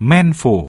Men phủ.